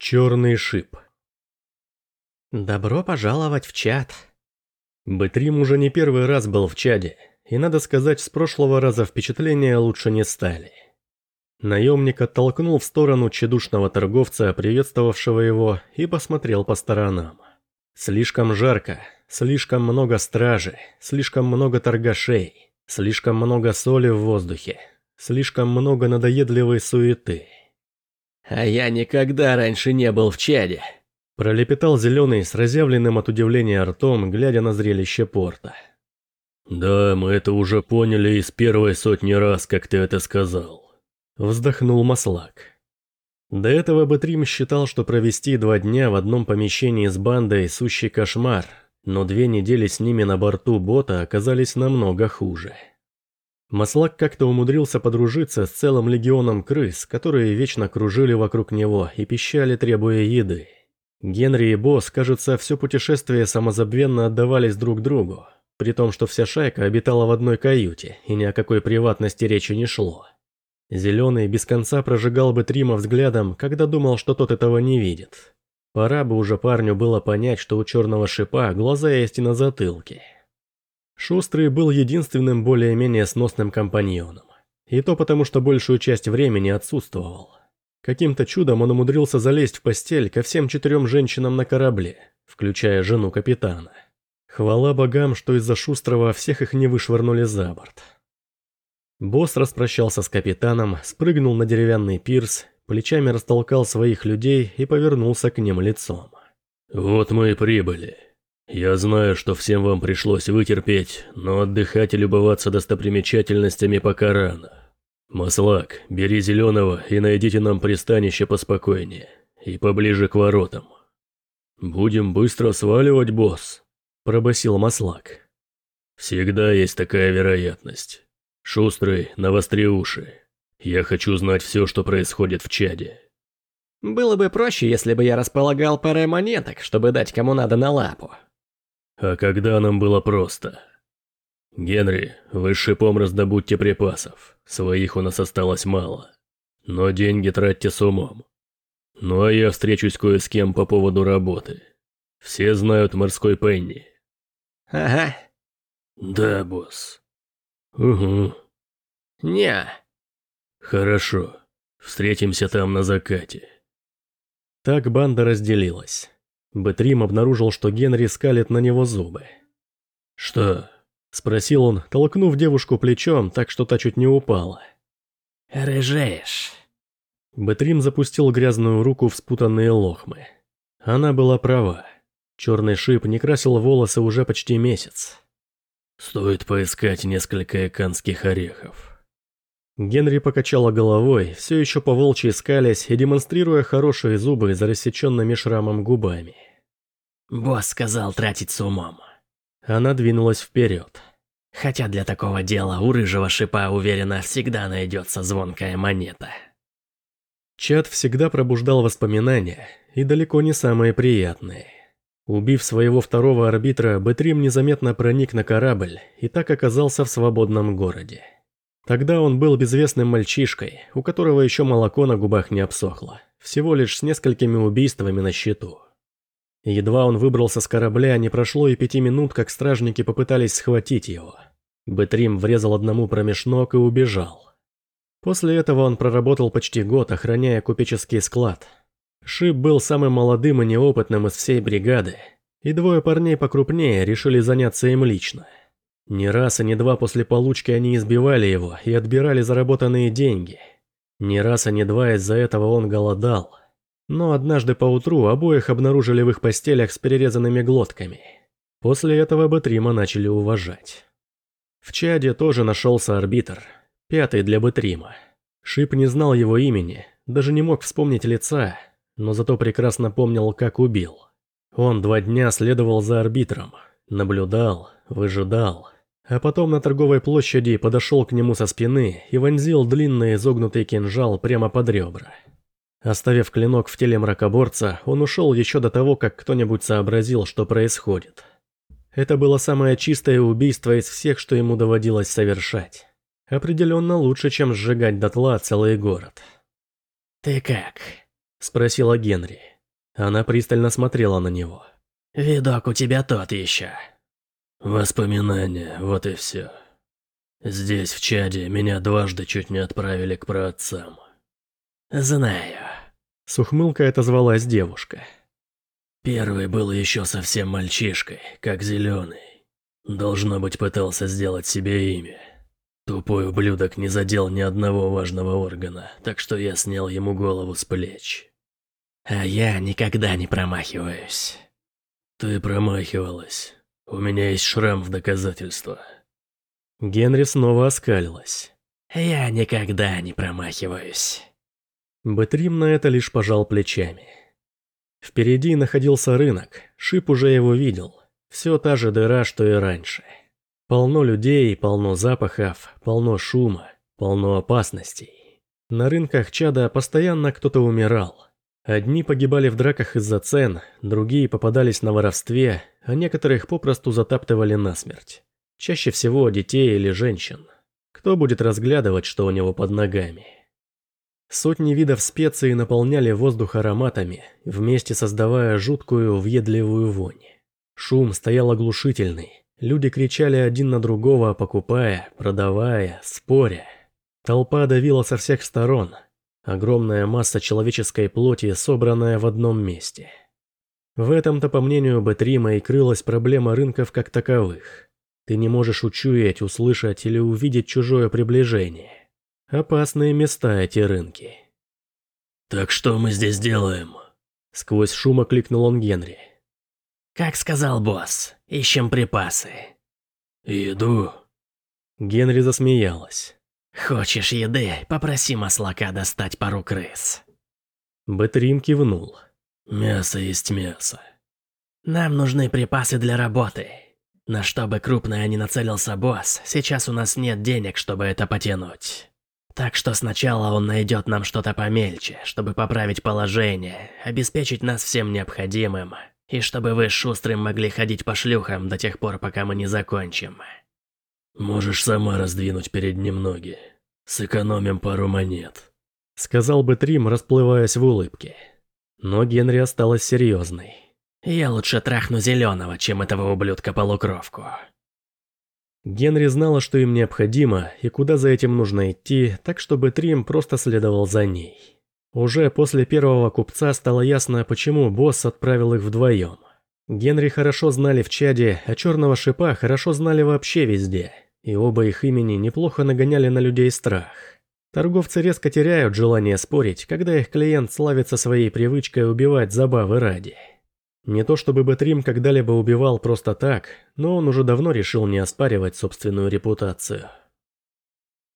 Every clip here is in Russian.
Черный шип. Добро пожаловать в чат. Бэтрим уже не первый раз был в чаде, и надо сказать, с прошлого раза впечатления лучше не стали. Наемник оттолкнул в сторону тщедушного торговца, приветствовавшего его, и посмотрел по сторонам. Слишком жарко, слишком много стражи, слишком много торгашей, слишком много соли в воздухе, слишком много надоедливой суеты. А я никогда раньше не был в чаде. Пролепетал зеленый с разъявленным от удивления ртом, глядя на зрелище порта. «Да, мы это уже поняли из первой сотни раз, как ты это сказал», — вздохнул Маслак. До этого Бэтрим считал, что провести два дня в одном помещении с бандой – сущий кошмар, но две недели с ними на борту бота оказались намного хуже. Маслак как-то умудрился подружиться с целым легионом крыс, которые вечно кружили вокруг него и пищали, требуя еды. Генри и Босс, кажется, все путешествие самозабвенно отдавались друг другу, при том, что вся шайка обитала в одной каюте, и ни о какой приватности речи не шло. Зеленый без конца прожигал бы Трима взглядом, когда думал, что тот этого не видит. Пора бы уже парню было понять, что у черного шипа глаза есть и на затылке. Шустрый был единственным более-менее сносным компаньоном. И то потому, что большую часть времени отсутствовал. Каким-то чудом он умудрился залезть в постель ко всем четырем женщинам на корабле, включая жену капитана. Хвала богам, что из-за Шустрого всех их не вышвырнули за борт. Босс распрощался с капитаном, спрыгнул на деревянный пирс, плечами растолкал своих людей и повернулся к ним лицом. «Вот мы и прибыли», я знаю, что всем вам пришлось вытерпеть, но отдыхать и любоваться достопримечательностями пока рано. Маслак, бери зеленого и найдите нам пристанище поспокойнее и поближе к воротам. Будем быстро сваливать, босс, пробасил Маслак. Всегда есть такая вероятность. Шустрый, навостри уши. Я хочу знать все, что происходит в чаде. Было бы проще, если бы я располагал парой монеток, чтобы дать кому надо на лапу. А когда нам было просто? Генри, вы шипом раздобудьте припасов. Своих у нас осталось мало. Но деньги тратьте с умом. Ну а я встречусь кое с кем по поводу работы. Все знают морской Пенни. Ага. Да, босс. Угу. Не. Хорошо. Встретимся там на закате. Так банда разделилась. Бэтрим обнаружил, что Генри скалит на него зубы. «Что?» – спросил он, толкнув девушку плечом, так что та чуть не упала. «Рыжеешь». Бэтрим запустил грязную руку в спутанные лохмы. Она была права. Черный шип не красил волосы уже почти месяц. «Стоит поискать несколько эканских орехов». Генри покачала головой, все еще по волчьи скалясь и демонстрируя хорошие зубы за рассеченными шрамом губами. «Босс сказал тратить с умом». Она двинулась вперед. «Хотя для такого дела у рыжего шипа, уверена, всегда найдется звонкая монета». Чат всегда пробуждал воспоминания, и далеко не самые приятные. Убив своего второго арбитра, Бэтрим незаметно проник на корабль и так оказался в свободном городе. Тогда он был безвестным мальчишкой, у которого еще молоко на губах не обсохло, всего лишь с несколькими убийствами на счету. Едва он выбрался с корабля, не прошло и пяти минут, как стражники попытались схватить его. Бэтрим врезал одному промеж ног и убежал. После этого он проработал почти год, охраняя купеческий склад. Шип был самым молодым и неопытным из всей бригады, и двое парней покрупнее решили заняться им лично – не раз и не два после получки они избивали его и отбирали заработанные деньги. Не раз и не два из-за этого он голодал. Но однажды поутру обоих обнаружили в их постелях с перерезанными глотками. После этого Бэтрима начали уважать. В Чаде тоже нашелся арбитр, пятый для Бэтрима. Шип не знал его имени, даже не мог вспомнить лица, но зато прекрасно помнил, как убил. Он два дня следовал за арбитром, наблюдал, выжидал, а потом на торговой площади подошел к нему со спины и вонзил длинный изогнутый кинжал прямо под ребра. Оставив клинок в теле мракоборца, он ушел еще до того, как кто-нибудь сообразил, что происходит. Это было самое чистое убийство из всех, что ему доводилось совершать. Определенно лучше, чем сжигать дотла целый город. «Ты как?» – спросила Генри. Она пристально смотрела на него. «Видок у тебя тот еще». «Воспоминания, вот и все. Здесь, в Чаде, меня дважды чуть не отправили к праотцам». «Знаю». С ухмылкой отозвалась девушка. Первый был еще совсем мальчишкой, как зеленый. Должно быть, пытался сделать себе имя. Тупой ублюдок не задел ни одного важного органа, так что я снял ему голову с плеч. А я никогда не промахиваюсь. Ты промахивалась. У меня есть шрам в доказательство. Генри снова оскалилась. Я никогда не промахиваюсь. Бэтрим на это лишь пожал плечами. Впереди находился рынок, Шип уже его видел. Все та же дыра, что и раньше. Полно людей, полно запахов, полно шума, полно опасностей. На рынках Чада постоянно кто-то умирал. Одни погибали в драках из-за цен, другие попадались на воровстве, а некоторых попросту затаптывали насмерть. Чаще всего детей или женщин. Кто будет разглядывать, что у него под ногами? Сотни видов специй наполняли воздух ароматами, вместе создавая жуткую въедливую вонь. Шум стоял оглушительный, Люди кричали один на другого, покупая, продавая, споря. Толпа давила со всех сторон. Огромная масса человеческой плоти, собранная в одном месте. В этом-то, по мнению Бэтрима, и крылась проблема рынков как таковых. Ты не можешь учуять, услышать или увидеть чужое приближение. Опасные места эти рынки. «Так что мы здесь делаем?» Сквозь шум окликнул он Генри. «Как сказал босс, ищем припасы». «Еду?» Генри засмеялась. «Хочешь еды? Попроси маслака достать пару крыс». Бэтрим кивнул. «Мясо есть мясо». «Нам нужны припасы для работы. На что бы крупное не нацелился босс, сейчас у нас нет денег, чтобы это потянуть. Так что сначала он найдет нам что-то помельче, чтобы поправить положение, обеспечить нас всем необходимым, и чтобы вы Шустрым могли ходить по шлюхам до тех пор, пока мы не закончим. Можешь сама раздвинуть перед ним ноги. Сэкономим пару монет. Сказал бы Трим, расплываясь в улыбке. Но Генри осталась серьезной. Я лучше трахну зеленого, чем этого ублюдка-полукровку. Генри знала, что им необходимо и куда за этим нужно идти, так чтобы Трим просто следовал за ней. Уже после первого купца стало ясно, почему босс отправил их вдвоем. Генри хорошо знали в чаде, а черного шипа хорошо знали вообще везде, и оба их имени неплохо нагоняли на людей страх. Торговцы резко теряют желание спорить, когда их клиент славится своей привычкой убивать забавы ради. Не то чтобы Бэтрим когда-либо убивал просто так, но он уже давно решил не оспаривать собственную репутацию.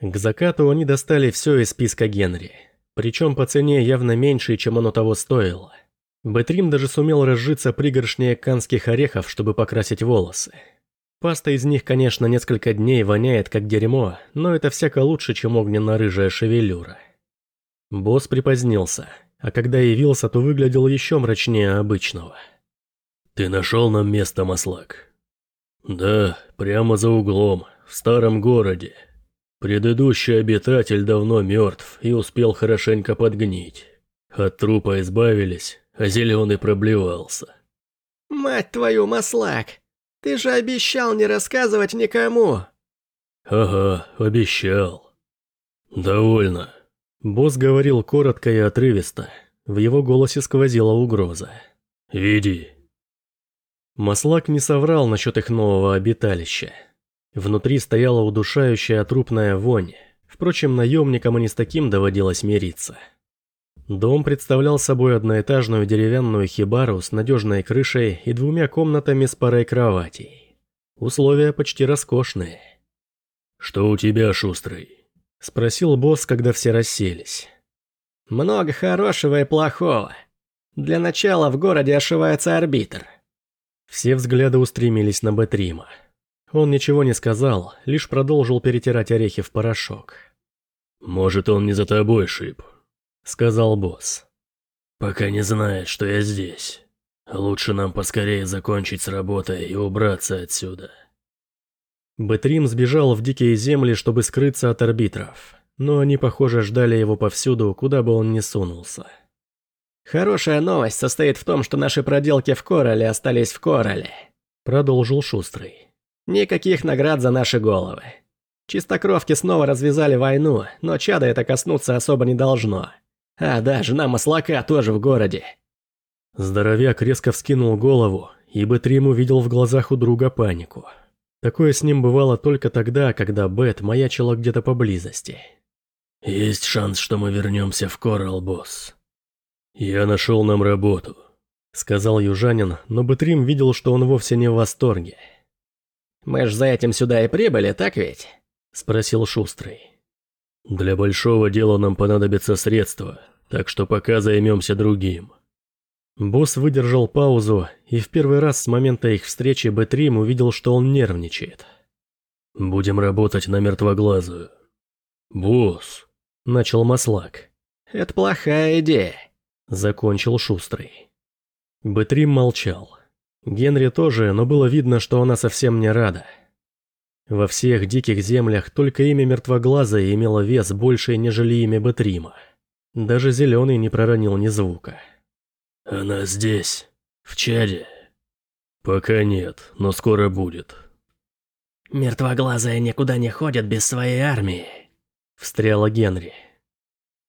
К закату они достали все из списка Генри – причем по цене явно меньше, чем оно того стоило. Бэтрим даже сумел разжиться пригоршней канских орехов, чтобы покрасить волосы. Паста из них, конечно, несколько дней воняет как дерьмо, но это всяко лучше, чем огненно-рыжая шевелюра. Босс припозднился, а когда явился, то выглядел еще мрачнее обычного. «Ты нашел нам место, Маслак?» «Да, прямо за углом, в старом городе», Предыдущий обитатель давно мертв и успел хорошенько подгнить. От трупа избавились, а зеленый проблевался. «Мать твою, Маслак! Ты же обещал не рассказывать никому!» «Ага, обещал. Довольно». Босс говорил коротко и отрывисто. В его голосе сквозила угроза. «Веди». Маслак не соврал насчет их нового обиталища. Внутри стояла удушающая трупная вонь. Впрочем, наемникам и не с таким доводилось мириться. Дом представлял собой одноэтажную деревянную хибару с надежной крышей и двумя комнатами с парой кроватей. Условия почти роскошные. «Что у тебя, шустрый?» – спросил босс, когда все расселись. «Много хорошего и плохого. Для начала в городе ошивается арбитр». Все взгляды устремились на Бэтрима. Он ничего не сказал, лишь продолжил перетирать орехи в порошок. «Может, он не за тобой шип», — сказал босс. «Пока не знает, что я здесь. Лучше нам поскорее закончить с работой и убраться отсюда». Бэтрим сбежал в дикие земли, чтобы скрыться от арбитров, но они, похоже, ждали его повсюду, куда бы он ни сунулся. Хорошая новость состоит в том, что наши проделки в Короле остались в Короле. Продолжил Шустрый. Никаких наград за наши головы. Чистокровки снова развязали войну, но чада это коснуться особо не должно. А, да, жена Маслака тоже в городе. Здоровяк резко вскинул голову, и Бэтрим увидел в глазах у друга панику. Такое с ним бывало только тогда, когда Бет маячила где-то поблизости. «Есть шанс, что мы вернемся в Коралл, босс. Я нашел нам работу», — сказал южанин, но Бэтрим видел, что он вовсе не в восторге. «Мы ж за этим сюда и прибыли, так ведь?» – спросил Шустрый. «Для большого дела нам понадобятся средства, так что пока займемся другим». Босс выдержал паузу, и в первый раз с момента их встречи Бэтрим увидел, что он нервничает. «Будем работать на мертвоглазую». «Босс», – начал Маслак. «Это плохая идея», – закончил Шустрый. Бэтрим молчал. Генри тоже, но было видно, что она совсем не рада. Во всех диких землях только имя Мертвоглаза имело вес больше, нежели имя Бетрима. Даже Зеленый не проронил ни звука. «Она здесь, в чаде?» «Пока нет, но скоро будет». «Мертвоглазая никуда не ходит без своей армии», — встряла Генри.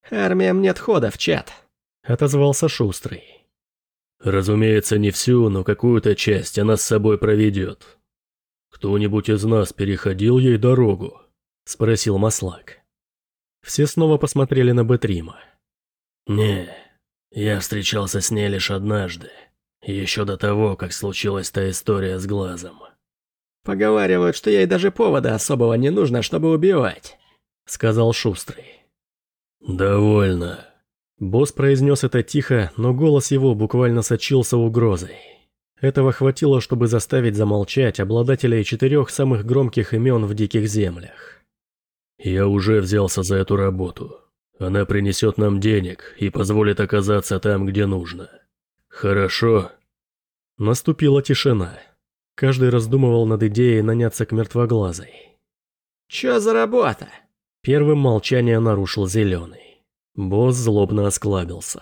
«Армиям нет хода в чат», — отозвался Шустрый. «Разумеется, не всю, но какую-то часть она с собой проведет. «Кто-нибудь из нас переходил ей дорогу?» – спросил Маслак. Все снова посмотрели на Бетрима. «Не, я встречался с ней лишь однажды, еще до того, как случилась та история с глазом». «Поговаривают, что ей даже повода особого не нужно, чтобы убивать», – сказал Шустрый. «Довольно». Босс произнес это тихо, но голос его буквально сочился угрозой. Этого хватило, чтобы заставить замолчать обладателей четырех самых громких имен в Диких Землях. «Я уже взялся за эту работу. Она принесет нам денег и позволит оказаться там, где нужно. Хорошо?» Наступила тишина. Каждый раздумывал над идеей наняться к мертвоглазой. «Чё за работа?» Первым молчание нарушил Зеленый. Босс злобно осклабился.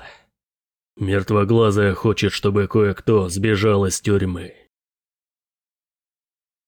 Мертвоглазая хочет, чтобы кое-кто сбежал из тюрьмы.